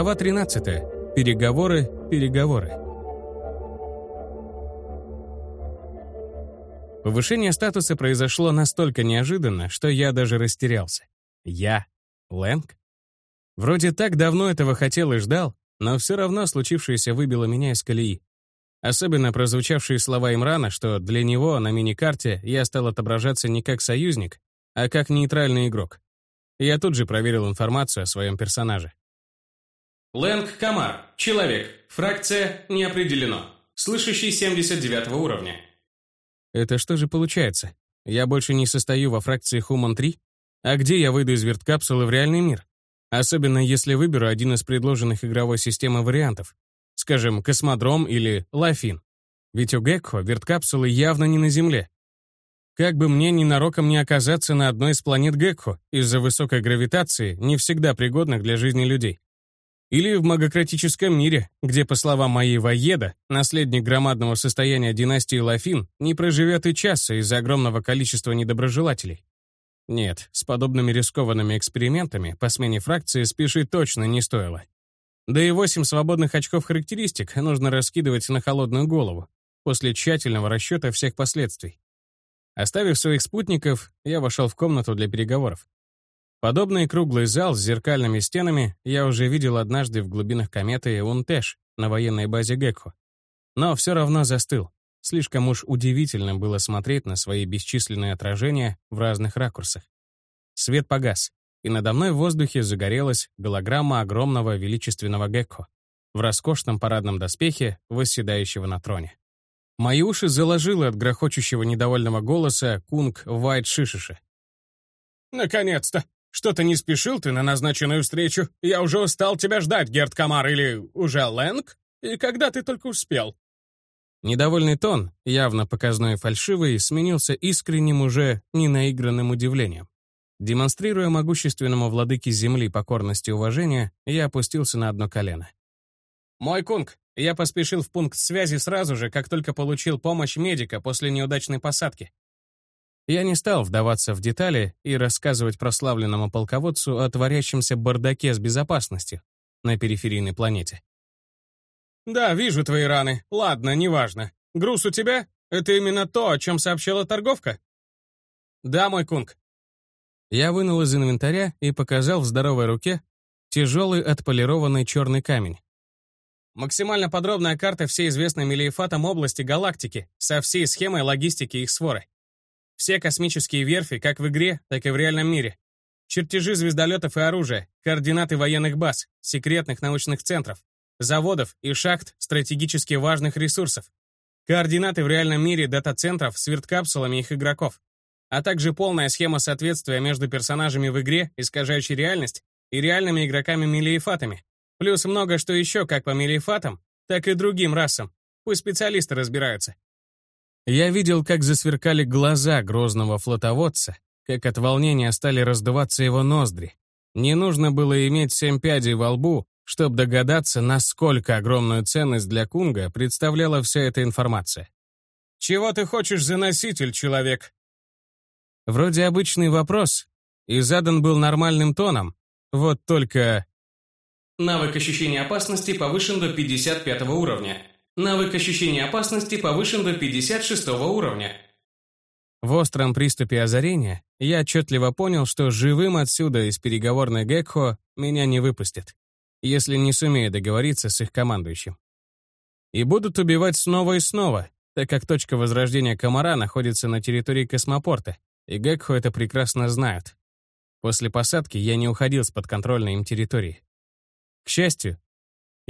Глава 13. Переговоры, переговоры. Повышение статуса произошло настолько неожиданно, что я даже растерялся. Я? Лэнг? Вроде так давно этого хотел и ждал, но все равно случившееся выбило меня из колеи. Особенно прозвучавшие слова Имрана, что для него на миникарте я стал отображаться не как союзник, а как нейтральный игрок. Я тут же проверил информацию о своем персонаже. Лэнг Камар. Человек. Фракция не определено. Слышащий 79 уровня. Это что же получается? Я больше не состою во фракции Human 3? А где я выйду из верткапсулы в реальный мир? Особенно если выберу один из предложенных игровой системы вариантов. Скажем, космодром или лафин. Ведь у Гекко верткапсулы явно не на Земле. Как бы мне ненароком не оказаться на одной из планет Гекко из-за высокой гравитации, не всегда пригодных для жизни людей. Или в магократическом мире, где, по словам моей воеда, наследник громадного состояния династии Лафин не проживет и часа из-за огромного количества недоброжелателей. Нет, с подобными рискованными экспериментами по смене фракции спешить точно не стоило. Да и 8 свободных очков характеристик нужно раскидывать на холодную голову, после тщательного расчета всех последствий. Оставив своих спутников, я вошел в комнату для переговоров. Подобный круглый зал с зеркальными стенами я уже видел однажды в глубинах кометы Унтеш на военной базе Гекхо. Но все равно застыл. Слишком уж удивительно было смотреть на свои бесчисленные отражения в разных ракурсах. Свет погас и надо мной в воздухе загорелась голограмма огромного величественного гекко в роскошном парадном доспехе, восседающего на троне. Мои уши заложило от грохочущего недовольного голоса Кунг Вайт Шишиши. «Наконец-то! Что-то не спешил ты на назначенную встречу? Я уже устал тебя ждать, Герд Камар, или уже Лэнг? И когда ты только успел?» Недовольный тон, явно показной и фальшивый, сменился искренним уже ненаигранным удивлением. Демонстрируя могущественному владыке Земли покорность и уважение, я опустился на одно колено. «Мой кунг, я поспешил в пункт связи сразу же, как только получил помощь медика после неудачной посадки». Я не стал вдаваться в детали и рассказывать прославленному полководцу о творящемся бардаке с безопасностью на периферийной планете. «Да, вижу твои раны. Ладно, неважно. Груз у тебя? Это именно то, о чем сообщила торговка?» «Да, мой кунг. Я вынул из инвентаря и показал в здоровой руке тяжелый отполированный черный камень. Максимально подробная карта всей известной Мелиефатом области галактики со всей схемой логистики их своры. Все космические верфи, как в игре, так и в реальном мире. Чертежи звездолетов и оружия, координаты военных баз, секретных научных центров, заводов и шахт стратегически важных ресурсов. Координаты в реальном мире дата-центров с верткапсулами их игроков а также полная схема соответствия между персонажами в игре, искажающей реальность, и реальными игроками-мелиефатами. Плюс много что еще как по мелиефатам, так и другим расам. Пусть специалисты разбираются. Я видел, как засверкали глаза грозного флотоводца, как от волнения стали раздуваться его ноздри. Не нужно было иметь семь пядей во лбу, чтобы догадаться, насколько огромную ценность для Кунга представляла вся эта информация. «Чего ты хочешь за носитель, человек?» Вроде обычный вопрос, и задан был нормальным тоном. Вот только... Навык ощущения опасности повышен до 55 уровня. Навык ощущения опасности повышен до 56 уровня. В остром приступе озарения я отчетливо понял, что живым отсюда из переговорной Гекхо меня не выпустят, если не сумею договориться с их командующим. И будут убивать снова и снова, так как точка возрождения комара находится на территории космопорта, и Гекхо это прекрасно знают. После посадки я не уходил с подконтрольной им территории. К счастью,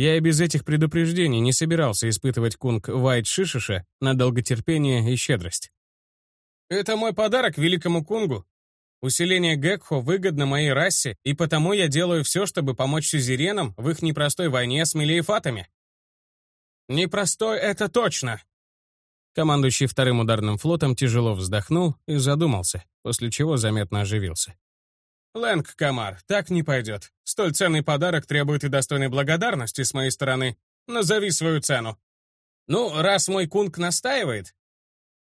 я и без этих предупреждений не собирался испытывать кунг Вайт Шишиша на долготерпение и щедрость. «Это мой подарок великому кунгу. Усиление Гекхо выгодно моей расе, и потому я делаю все, чтобы помочь сюзеренам в их непростой войне с мелиефатами». «Непростой — это точно!» Командующий вторым ударным флотом тяжело вздохнул и задумался, после чего заметно оживился. «Лэнг Камар, так не пойдет. Столь ценный подарок требует и достойной благодарности с моей стороны. Назови свою цену». «Ну, раз мой кунг настаивает...»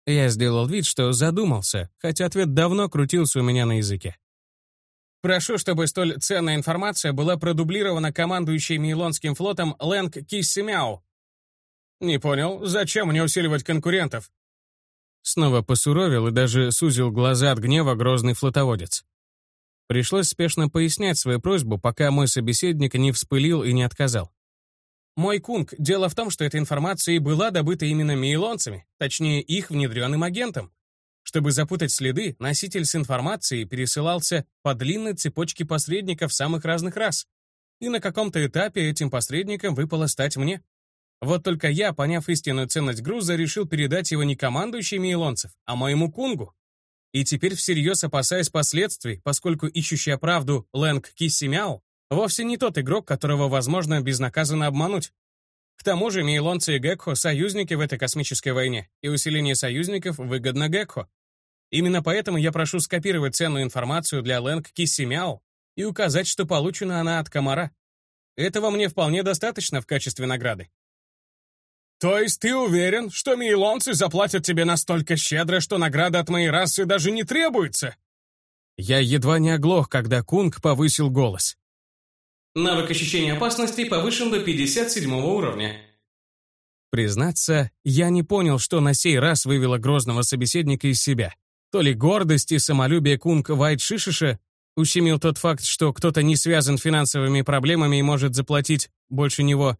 Я сделал вид, что задумался, хотя ответ давно крутился у меня на языке. Прошу, чтобы столь ценная информация была продублирована командующей Мейлонским флотом Лэнг Киссимяо. Не понял, зачем мне усиливать конкурентов? Снова посуровил и даже сузил глаза от гнева грозный флотоводец. Пришлось спешно пояснять свою просьбу, пока мой собеседник не вспылил и не отказал. Мой кунг, дело в том, что эта информация и была добыта именно мейлонцами, точнее, их внедренным агентом. Чтобы запутать следы, носитель с информацией пересылался по длинной цепочке посредников самых разных рас. И на каком-то этапе этим посредником выпало стать мне. Вот только я, поняв истинную ценность груза, решил передать его не командующей илонцев, а моему кунгу. И теперь всерьез опасаясь последствий, поскольку ищущая правду Лэнг Киссимяо вовсе не тот игрок, которого возможно безнаказанно обмануть. К тому же Мейлонцы и Гекхо — союзники в этой космической войне, и усиление союзников выгодно Гекхо. Именно поэтому я прошу скопировать ценную информацию для Лэнг Кисси Мяо и указать, что получена она от комара. Этого мне вполне достаточно в качестве награды. «То есть ты уверен, что мейлонцы заплатят тебе настолько щедро, что награда от моей расы даже не требуется?» Я едва не оглох, когда Кунг повысил голос. Навык ощущения опасности повышен до 57 уровня. Признаться, я не понял, что на сей раз вывело грозного собеседника из себя. То ли гордость и самолюбие Кунг Вайт Шишиша ущемил тот факт, что кто-то не связан финансовыми проблемами и может заплатить больше него,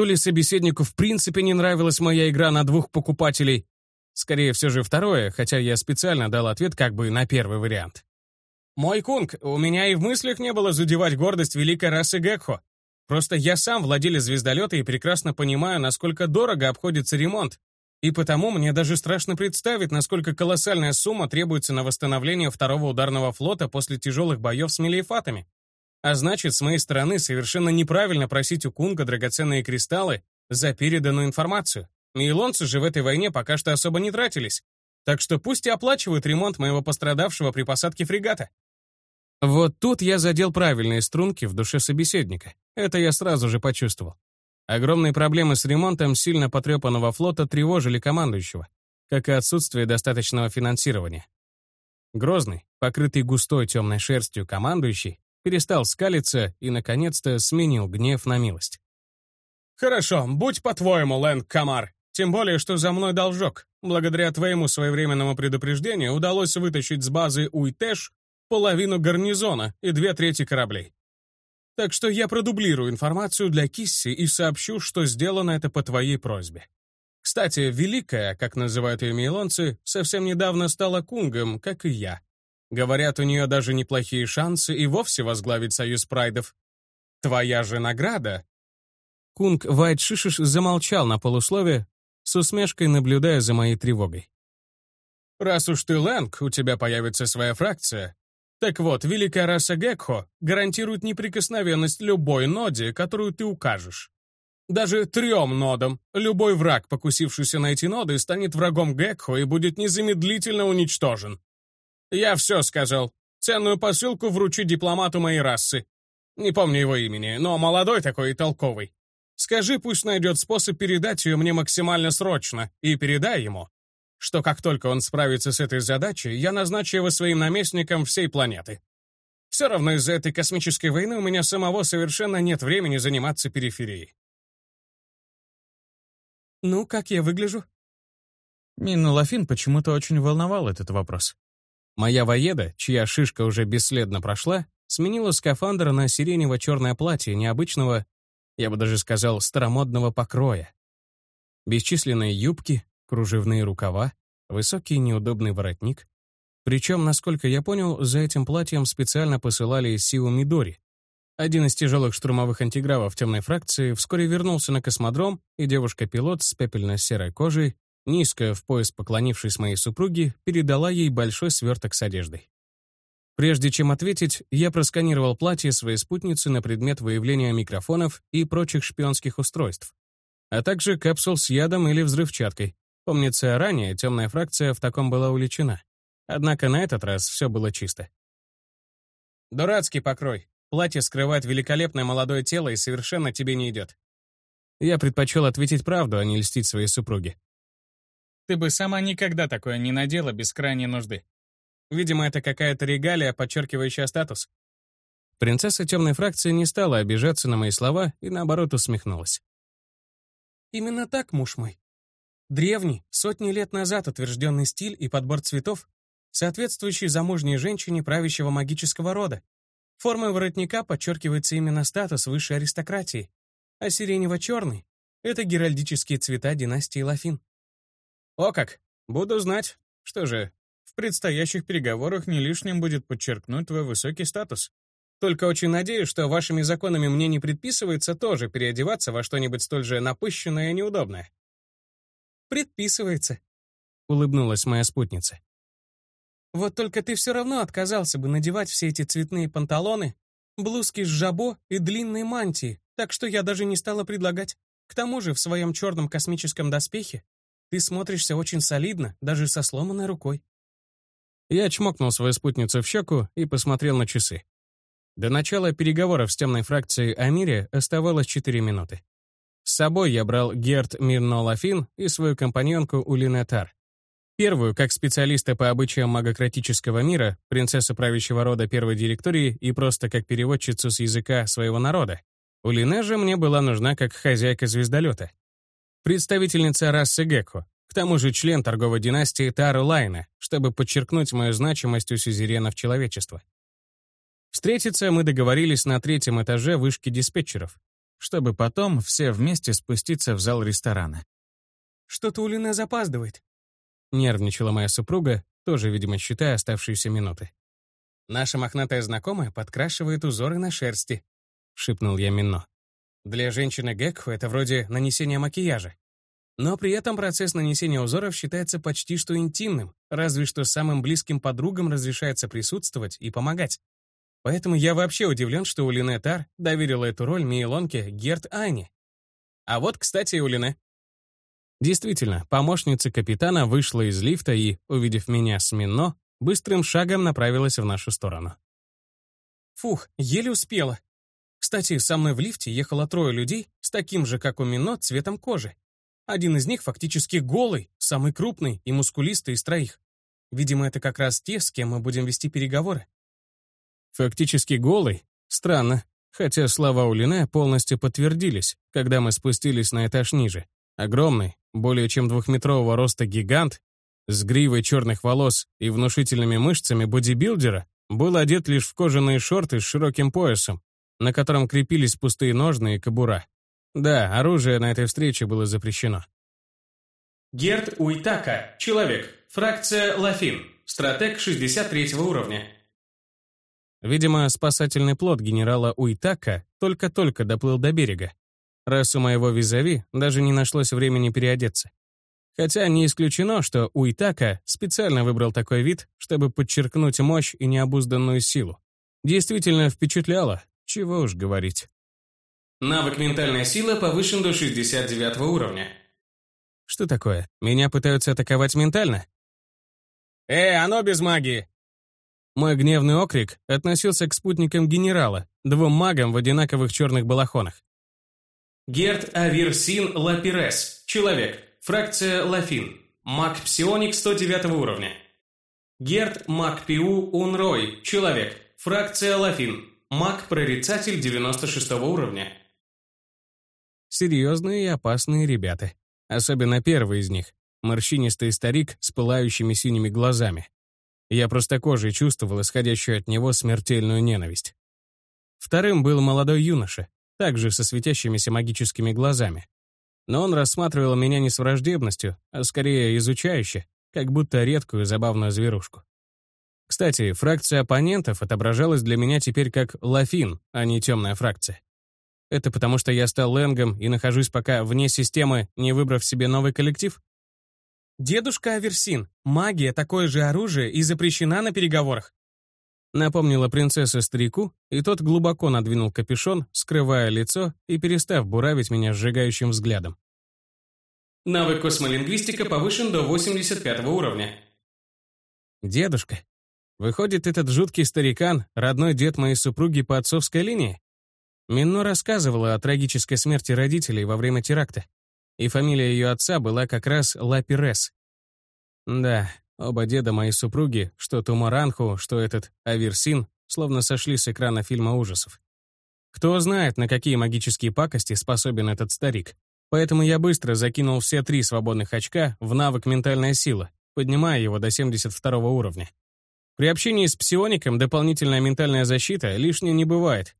то ли собеседнику в принципе не нравилась моя игра на двух покупателей. Скорее все же второе, хотя я специально дал ответ как бы на первый вариант. «Мой кунг, у меня и в мыслях не было задевать гордость великой расы Гекхо. Просто я сам владелец звездолета и прекрасно понимаю, насколько дорого обходится ремонт. И потому мне даже страшно представить, насколько колоссальная сумма требуется на восстановление второго ударного флота после тяжелых боев с мелиефатами. А значит, с моей стороны совершенно неправильно просить у Кунга драгоценные кристаллы за переданную информацию. Мейлонцы же в этой войне пока что особо не тратились. Так что пусть и оплачивают ремонт моего пострадавшего при посадке фрегата. Вот тут я задел правильные струнки в душе собеседника. Это я сразу же почувствовал. Огромные проблемы с ремонтом сильно потрепанного флота тревожили командующего, как и отсутствие достаточного финансирования. Грозный, покрытый густой темной шерстью командующий, перестал скалиться и, наконец-то, сменил гнев на милость. «Хорошо, будь по-твоему, Лэнг Камар. Тем более, что за мной должок. Благодаря твоему своевременному предупреждению удалось вытащить с базы Уйтэш половину гарнизона и две трети кораблей. Так что я продублирую информацию для Кисси и сообщу, что сделано это по твоей просьбе. Кстати, Великая, как называют ее мейлонцы, совсем недавно стала кунгом, как и я. Говорят, у нее даже неплохие шансы и вовсе возглавить союз прайдов. Твоя же награда... Кунг Вайт Шишиш замолчал на полуслове, с усмешкой наблюдая за моей тревогой. «Раз уж ты Лэнг, у тебя появится своя фракция, так вот, великая раса Гекхо гарантирует неприкосновенность любой ноде, которую ты укажешь. Даже трем нодам. Любой враг, покусившийся на эти ноды, станет врагом Гекхо и будет незамедлительно уничтожен. Я все сказал. Ценную посылку вручи дипломату моей расы. Не помню его имени, но молодой такой и толковый. Скажи, пусть найдет способ передать ее мне максимально срочно, и передай ему, что как только он справится с этой задачей, я назначу его своим наместником всей планеты. Все равно из-за этой космической войны у меня самого совершенно нет времени заниматься периферией. «Ну, как я выгляжу?» Мину Лафин почему-то очень волновал этот вопрос. Моя воеда, чья шишка уже бесследно прошла, сменила скафандр на сиренево-черное платье необычного, я бы даже сказал, старомодного покроя. Бесчисленные юбки, кружевные рукава, высокий неудобный воротник. Причем, насколько я понял, за этим платьем специально посылали Сиу Мидори. Один из тяжелых штурмовых антигравов темной фракции вскоре вернулся на космодром, и девушка-пилот с пепельно-серой кожей, низко в пояс поклонившись моей супруге, передала ей большой сверток с одеждой. Прежде чем ответить, я просканировал платье своей спутницы на предмет выявления микрофонов и прочих шпионских устройств, а также капсул с ядом или взрывчаткой, Помнится, ранее темная фракция в таком была увлечена. Однако на этот раз все было чисто. «Дурацкий покрой. Платье скрывает великолепное молодое тело и совершенно тебе не идет». Я предпочел ответить правду, а не льстить своей супруге. «Ты бы сама никогда такое не надела без крайней нужды. Видимо, это какая-то регалия, подчеркивающая статус. Принцесса темной фракции не стала обижаться на мои слова и, наоборот, усмехнулась. «Именно так, муж мой. Древний, сотни лет назад утвержденный стиль и подбор цветов, соответствующий замужней женщине правящего магического рода. Формой воротника подчеркивается именно статус высшей аристократии, а сиренево-черный — это геральдические цвета династии Лафин. «О как! Буду знать. Что же, в предстоящих переговорах не лишним будет подчеркнуть твой высокий статус. Только очень надеюсь, что вашими законами мне не предписывается тоже переодеваться во что-нибудь столь же напыщенное и неудобное». «Предписывается», — улыбнулась моя спутница. «Вот только ты все равно отказался бы надевать все эти цветные панталоны, блузки с жабо и длинные мантии, так что я даже не стала предлагать. К тому же в своем черном космическом доспехе ты смотришься очень солидно, даже со сломанной рукой». Я чмокнул свою спутницу в щеку и посмотрел на часы. До начала переговоров с темной фракцией о мире оставалось 4 минуты. С собой я брал Герт Мирнолафин и свою компаньонку Улинетар. Первую, как специалиста по обычаям магократического мира, принцесса правящего рода первой директории и просто как переводчицу с языка своего народа. Улине же мне была нужна как хозяйка звездолета. Представительница расы Гекко, к тому же член торговой династии Тару Лайна, чтобы подчеркнуть мою значимость у сюзеренов человечества. Встретиться мы договорились на третьем этаже вышки диспетчеров, чтобы потом все вместе спуститься в зал ресторана. «Что-то Улина запаздывает», — нервничала моя супруга, тоже, видимо, считая оставшиеся минуты. «Наша мохнатая знакомая подкрашивает узоры на шерсти», — шипнул я Мино. «Для женщины Гекху это вроде нанесения макияжа. Но при этом процесс нанесения узоров считается почти что интимным, разве что самым близким подругам разрешается присутствовать и помогать. Поэтому я вообще удивлен, что Улине Тар доверила эту роль Мейлонке Герт Ани. А вот, кстати, Улине. Действительно, помощница капитана вышла из лифта и, увидев меня с Мино, быстрым шагом направилась в нашу сторону. Фух, еле успела. Кстати, со мной в лифте ехало трое людей с таким же, как у Мино, цветом кожи. Один из них фактически голый, самый крупный и мускулистый из троих. Видимо, это как раз те, с кем мы будем вести переговоры. Фактически голый? Странно. Хотя слова Улине полностью подтвердились, когда мы спустились на этаж ниже. Огромный, более чем двухметрового роста гигант, с гривой черных волос и внушительными мышцами бодибилдера, был одет лишь в кожаные шорты с широким поясом, на котором крепились пустые ножны и кобура. Да, оружие на этой встрече было запрещено. Герт Уитака, человек, фракция Лафин, стратег 63 уровня. Видимо, спасательный плот генерала Уитака только-только доплыл до берега, раз у моего визави даже не нашлось времени переодеться. Хотя не исключено, что Уитака специально выбрал такой вид, чтобы подчеркнуть мощь и необузданную силу. Действительно впечатляло, чего уж говорить. Навык «Ментальная сила» повышен до 69 уровня. Что такое? Меня пытаются атаковать ментально? «Эй, оно без магии! Мой гневный окрик относился к спутникам генерала, двум магам в одинаковых черных балахонах. Герт Аверсин Лапирес, человек, фракция Лафин, маг Псионик 109 уровня. Герт Маг Пиу Унрой, человек, фракция Лафин, маг-прорицатель 96 уровня. Серьезные и опасные ребята. Особенно первый из них, морщинистый старик с пылающими синими глазами. Я просто кожей чувствовал исходящую от него смертельную ненависть. Вторым был молодой юноша, также со светящимися магическими глазами. Но он рассматривал меня не с враждебностью, а скорее изучающе, как будто редкую забавную зверушку. Кстати, фракция оппонентов отображалась для меня теперь как Лафин, а не темная фракция. Это потому, что я стал Лэнгом и нахожусь пока вне системы, не выбрав себе новый коллектив? «Дедушка Аверсин, магия — такое же оружие и запрещена на переговорах», напомнила принцесса старику, и тот глубоко надвинул капюшон, скрывая лицо и перестав буравить меня сжигающим взглядом. Навык космолингвистика повышен до 85 уровня. Дедушка. Выходит, этот жуткий старикан — родной дед моей супруги по отцовской линии? Минно рассказывала о трагической смерти родителей во время теракта и фамилия ее отца была как раз Лапирес. Да, оба деда моей супруги, что Тумаранху, что этот Аверсин, словно сошли с экрана фильма ужасов. Кто знает, на какие магические пакости способен этот старик. Поэтому я быстро закинул все три свободных очка в навык «Ментальная сила», поднимая его до 72 уровня. При общении с псиоником дополнительная ментальная защита лишней не бывает.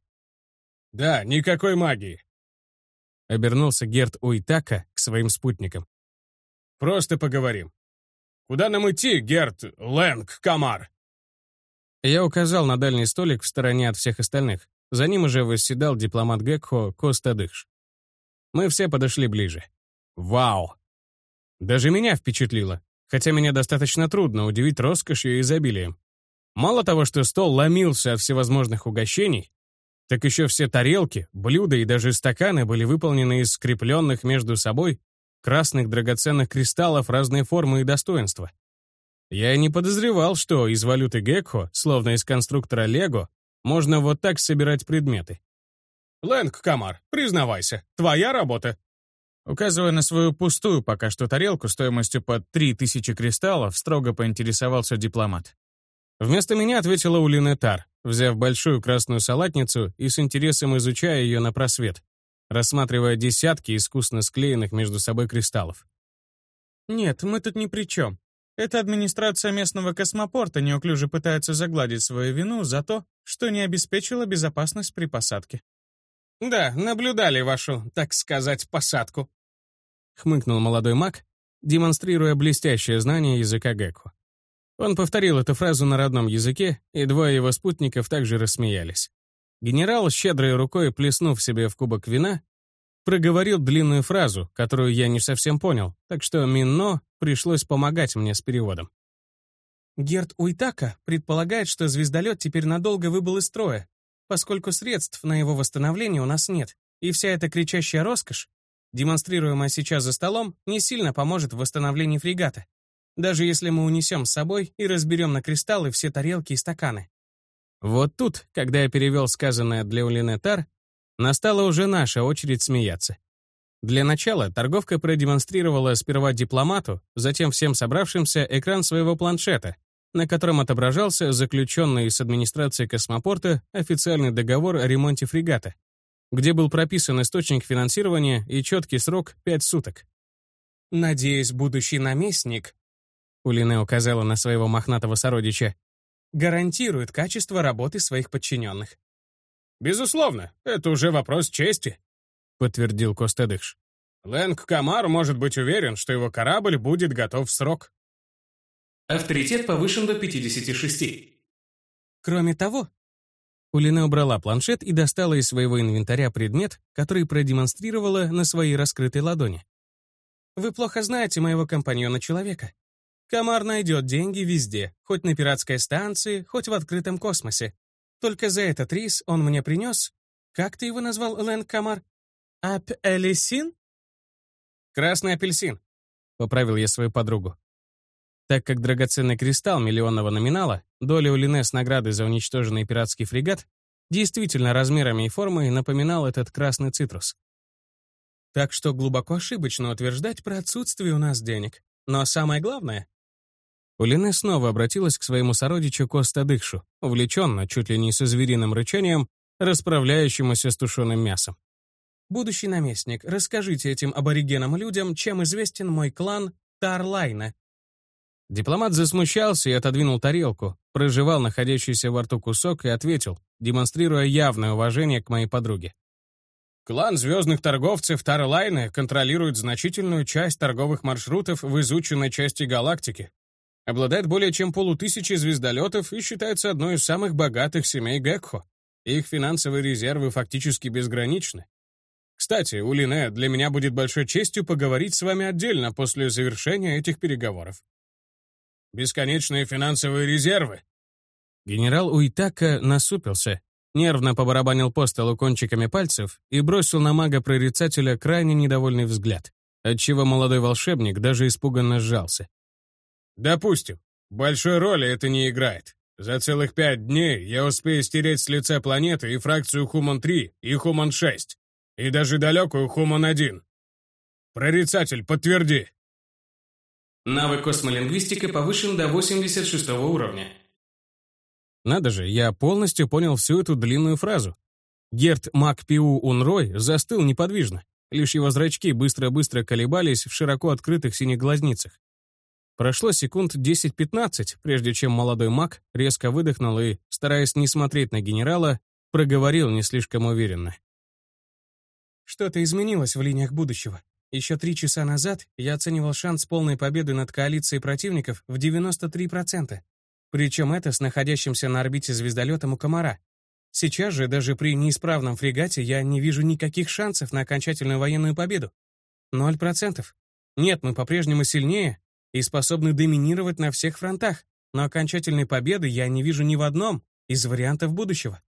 «Да, никакой магии», — обернулся Герт Уитака к своим спутникам. «Просто поговорим. Куда нам идти, Герт Лэнг Камар?» Я указал на дальний столик в стороне от всех остальных. За ним уже восседал дипломат Гекхо Костадыш. Мы все подошли ближе. Вау! Даже меня впечатлило, хотя меня достаточно трудно удивить роскошью и изобилием. Мало того, что стол ломился от всевозможных угощений, так еще все тарелки, блюда и даже стаканы были выполнены из скрепленных между собой красных драгоценных кристаллов разной формы и достоинства. Я и не подозревал, что из валюты Гекхо, словно из конструктора Лего, можно вот так собирать предметы. «Лэнг, Камар, признавайся, твоя работа!» Указывая на свою пустую пока что тарелку стоимостью под 3000 кристаллов, строго поинтересовался дипломат. Вместо меня ответила Улина Тар, взяв большую красную салатницу и с интересом изучая ее на просвет, рассматривая десятки искусно склеенных между собой кристаллов. «Нет, мы тут ни при чем. Эта администрация местного космопорта неуклюже пытается загладить свою вину за то, что не обеспечила безопасность при посадке. «Да, наблюдали вашу, так сказать, посадку», — хмыкнул молодой маг, демонстрируя блестящее знание языка Гекку. Он повторил эту фразу на родном языке, и двое его спутников также рассмеялись. Генерал, щедрой рукой плеснув себе в кубок вина, проговорил длинную фразу, которую я не совсем понял, так что Минно пришлось помогать мне с переводом. Герд Уитака предполагает, что звездолет теперь надолго выбыл из строя, поскольку средств на его восстановление у нас нет, и вся эта кричащая роскошь, демонстрируемая сейчас за столом, не сильно поможет в восстановлении фрегата, даже если мы унесем с собой и разберем на кристаллы все тарелки и стаканы. Вот тут, когда я перевел сказанное для Улинетар, Настала уже наша очередь смеяться. Для начала торговка продемонстрировала сперва дипломату, затем всем собравшимся экран своего планшета, на котором отображался заключенный с администрацией космопорта официальный договор о ремонте фрегата, где был прописан источник финансирования и четкий срок — пять суток. «Надеюсь, будущий наместник», — Улине указала на своего мохнатого сородича, гарантирует качество работы своих подчиненных. «Безусловно, это уже вопрос чести», — подтвердил Костедыш. «Лэнг Камар может быть уверен, что его корабль будет готов в срок». Авторитет повышен до 56. Кроме того, Улина убрала планшет и достала из своего инвентаря предмет, который продемонстрировала на своей раскрытой ладони. «Вы плохо знаете моего компаньона-человека. Комар найдет деньги везде, хоть на пиратской станции, хоть в открытом космосе. Только за этот рис он мне принес... Как ты его назвал, Лэн Камар? Ап-элисин? Красный апельсин, поправил я свою подругу. Так как драгоценный кристалл миллионного номинала, доля у Линес награды за уничтоженный пиратский фрегат, действительно размерами и формой напоминал этот красный цитрус. Так что глубоко ошибочно утверждать про отсутствие у нас денег. Но самое главное, Улине снова обратилась к своему сородичу Костадышу, увлеченно, чуть ли не со звериным рычанием, расправляющемуся с тушеным мясом. «Будущий наместник, расскажите этим аборигенам людям, чем известен мой клан Тарлайна». Дипломат засмущался и отодвинул тарелку, прожевал находящийся во рту кусок и ответил, демонстрируя явное уважение к моей подруге. Клан звездных торговцев Тарлайна контролирует значительную часть торговых маршрутов в изученной части галактики, обладает более чем полутысячей звездолетов и считается одной из самых богатых семей Гекхо. Их финансовые резервы фактически безграничны. Кстати, Улине, для меня будет большой честью поговорить с вами отдельно после завершения этих переговоров. Бесконечные финансовые резервы. Генерал Уитака насупился, нервно побарабанил по столу кончиками пальцев и бросил на мага-прорицателя крайне недовольный взгляд, отчего молодой волшебник даже испуганно сжался. Допустим, большой роли это не играет. За целых пять дней я успею стереть с лица планеты и фракцию Хуман-3 и Хуман-6, и даже далекую Хуман-1. Прорицатель, подтверди. Навык космолингвистика повышен до 86 уровня. Надо же, я полностью понял всю эту длинную фразу. Герт Макпиу Унрой застыл неподвижно. Лишь его зрачки быстро-быстро колебались в широко открытых синих глазницах. Прошло секунд 10-15, прежде чем молодой маг резко выдохнул и, стараясь не смотреть на генерала, проговорил не слишком уверенно. Что-то изменилось в линиях будущего. Еще три часа назад я оценивал шанс полной победы над коалицией противников в 93%. Причем это с находящимся на орбите звездолетом у комара. Сейчас же, даже при неисправном фрегате, я не вижу никаких шансов на окончательную военную победу. Ноль процентов. Нет, мы по-прежнему сильнее и способны доминировать на всех фронтах, но окончательной победы я не вижу ни в одном из вариантов будущего.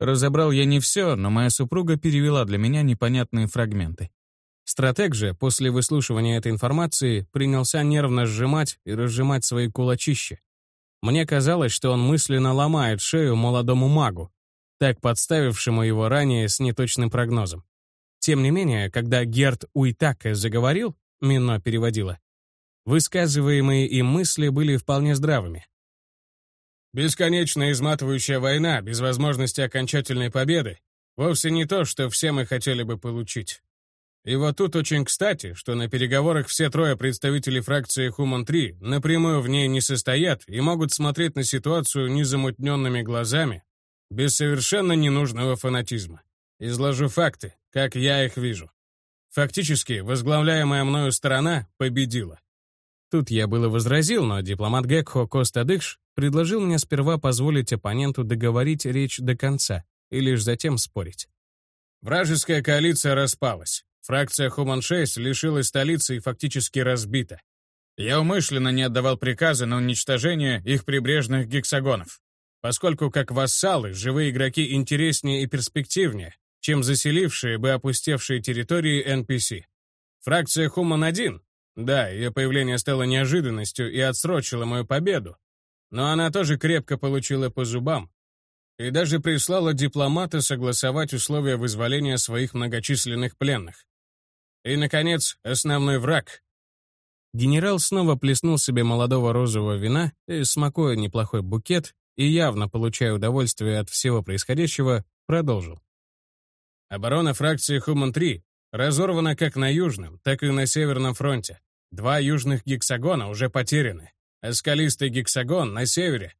Разобрал я не все, но моя супруга перевела для меня непонятные фрагменты. Стратег же, после выслушивания этой информации, принялся нервно сжимать и разжимать свои кулачища. Мне казалось, что он мысленно ломает шею молодому магу, так подставившему его ранее с неточным прогнозом. Тем не менее, когда Герт Уитака заговорил, Мино переводила, высказываемые им мысли были вполне здравыми. Бесконечная изматывающая война без возможности окончательной победы вовсе не то, что все мы хотели бы получить. И вот тут очень кстати, что на переговорах все трое представителей фракции Хуман-3 напрямую в ней не состоят и могут смотреть на ситуацию незамутненными глазами, без совершенно ненужного фанатизма. Изложу факты, как я их вижу. Фактически, возглавляемая мною сторона победила. Тут я было возразил, но дипломат Гекхо Костадыш предложил мне сперва позволить оппоненту договорить речь до конца и лишь затем спорить. Вражеская коалиция распалась. Фракция Хуман-6 лишилась столицы и фактически разбита. Я умышленно не отдавал приказы на уничтожение их прибрежных гексагонов, поскольку как вассалы живые игроки интереснее и перспективнее, чем заселившие бы опустевшие территории NPC. Фракция Хуман-1 да, ее появление стало неожиданностью и отсрочило мою победу. Но она тоже крепко получила по зубам. И даже прислала дипломата согласовать условия вызволения своих многочисленных пленных. И, наконец, основной враг. Генерал снова плеснул себе молодого розового вина и, смакуя неплохой букет и явно получая удовольствие от всего происходящего, продолжил. Оборона фракции Хуман-3 разорвана как на Южном, так и на Северном фронте. Два южных гексагона уже потеряны, а скалистый гексагон на севере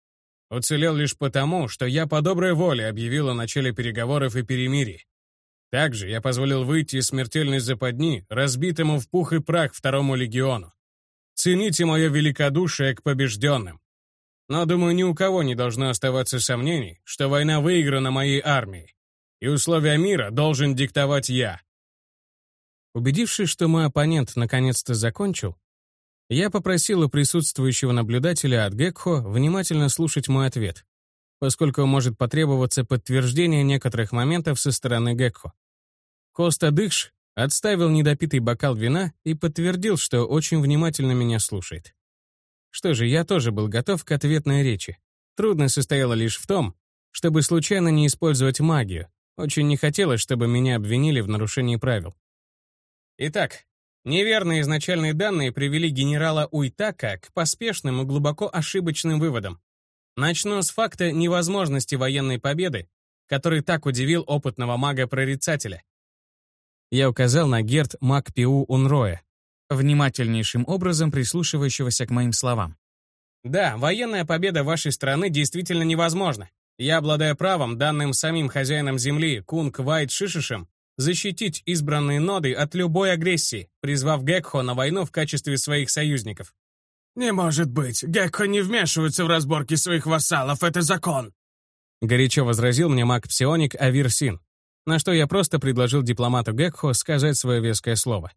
уцелел лишь потому, что я по доброй воле объявил о начале переговоров и перемирий. Также я позволил выйти из смертельной западни разбитому в пух и прах второму легиону. Цените мое великодушие к побежденным. Но, думаю, ни у кого не должно оставаться сомнений, что война выиграна моей армией, и условия мира должен диктовать я. Убедившись, что мой оппонент наконец-то закончил, я попросил у присутствующего наблюдателя от Гекхо внимательно слушать мой ответ, поскольку может потребоваться подтверждение некоторых моментов со стороны Гекхо. Коста Дыхш отставил недопитый бокал вина и подтвердил, что очень внимательно меня слушает. Что же, я тоже был готов к ответной речи. Трудность состояла лишь в том, чтобы случайно не использовать магию. Очень не хотелось, чтобы меня обвинили в нарушении правил. Итак, неверные изначальные данные привели генерала Уйтака к поспешным и глубоко ошибочным выводам. Начну с факта невозможности военной победы, который так удивил опытного мага-прорицателя. Я указал на Герт Макпиу Унроя, внимательнейшим образом прислушивающегося к моим словам. Да, военная победа вашей страны действительно невозможна. Я обладаю правом, данным самим хозяином земли Кунг Вайт Шишишем, защитить избранные ноды от любой агрессии, призвав Гекхо на войну в качестве своих союзников. «Не может быть! Гекхо не вмешиваются в разборки своих вассалов, это закон!» Горячо возразил мне маг-псионик Авир Син, на что я просто предложил дипломату Гекхо сказать свое веское слово.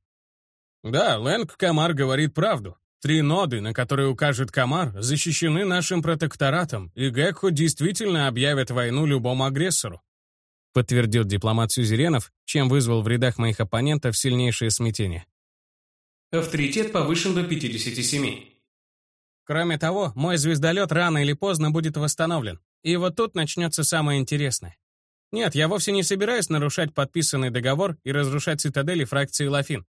«Да, Лэнг Камар говорит правду. Три ноды, на которые укажет Камар, защищены нашим протекторатом, и Гекхо действительно объявит войну любому агрессору подтвердил дипломат Сюзеренов, чем вызвал в рядах моих оппонентов сильнейшее смятение. Авторитет повышен до 57. Кроме того, мой звездолет рано или поздно будет восстановлен. И вот тут начнется самое интересное. Нет, я вовсе не собираюсь нарушать подписанный договор и разрушать цитадели фракции Лафин.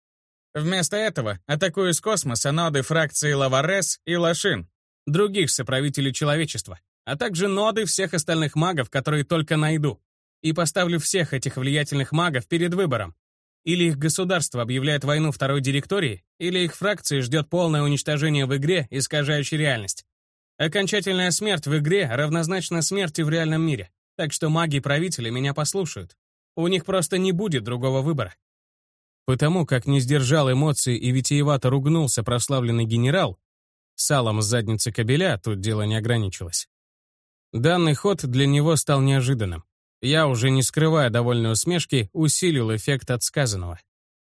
Вместо этого атакую из космоса ноды фракции Лаварес и Лашин, других соправителей человечества, а также ноды всех остальных магов, которые только найду. И поставлю всех этих влиятельных магов перед выбором. Или их государство объявляет войну второй директории, или их фракции ждет полное уничтожение в игре, искажающей реальность. Окончательная смерть в игре равнозначна смерти в реальном мире, так что маги-правители меня послушают. У них просто не будет другого выбора. Потому как не сдержал эмоций и витиевато ругнулся прославленный генерал, салом с задницы кобеля тут дело не ограничилось. Данный ход для него стал неожиданным. Я, уже не скрывая довольной усмешки, усилил эффект от сказанного.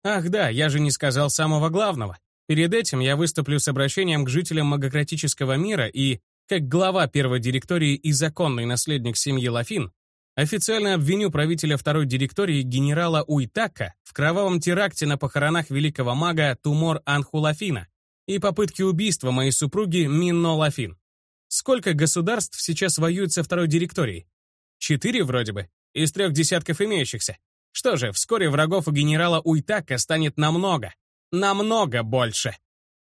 Ах да, я же не сказал самого главного. Перед этим я выступлю с обращением к жителям магократического мира и, как глава первой директории и законный наследник семьи Лафин, официально обвиню правителя второй директории генерала Уйтака в кровавом теракте на похоронах великого мага Тумор Анхулафина и попытке убийства моей супруги Минно Лафин. Сколько государств сейчас воюют со второй директорией? Четыре вроде бы, из трех десятков имеющихся. Что же, вскоре врагов у генерала Уйтака станет намного, намного больше.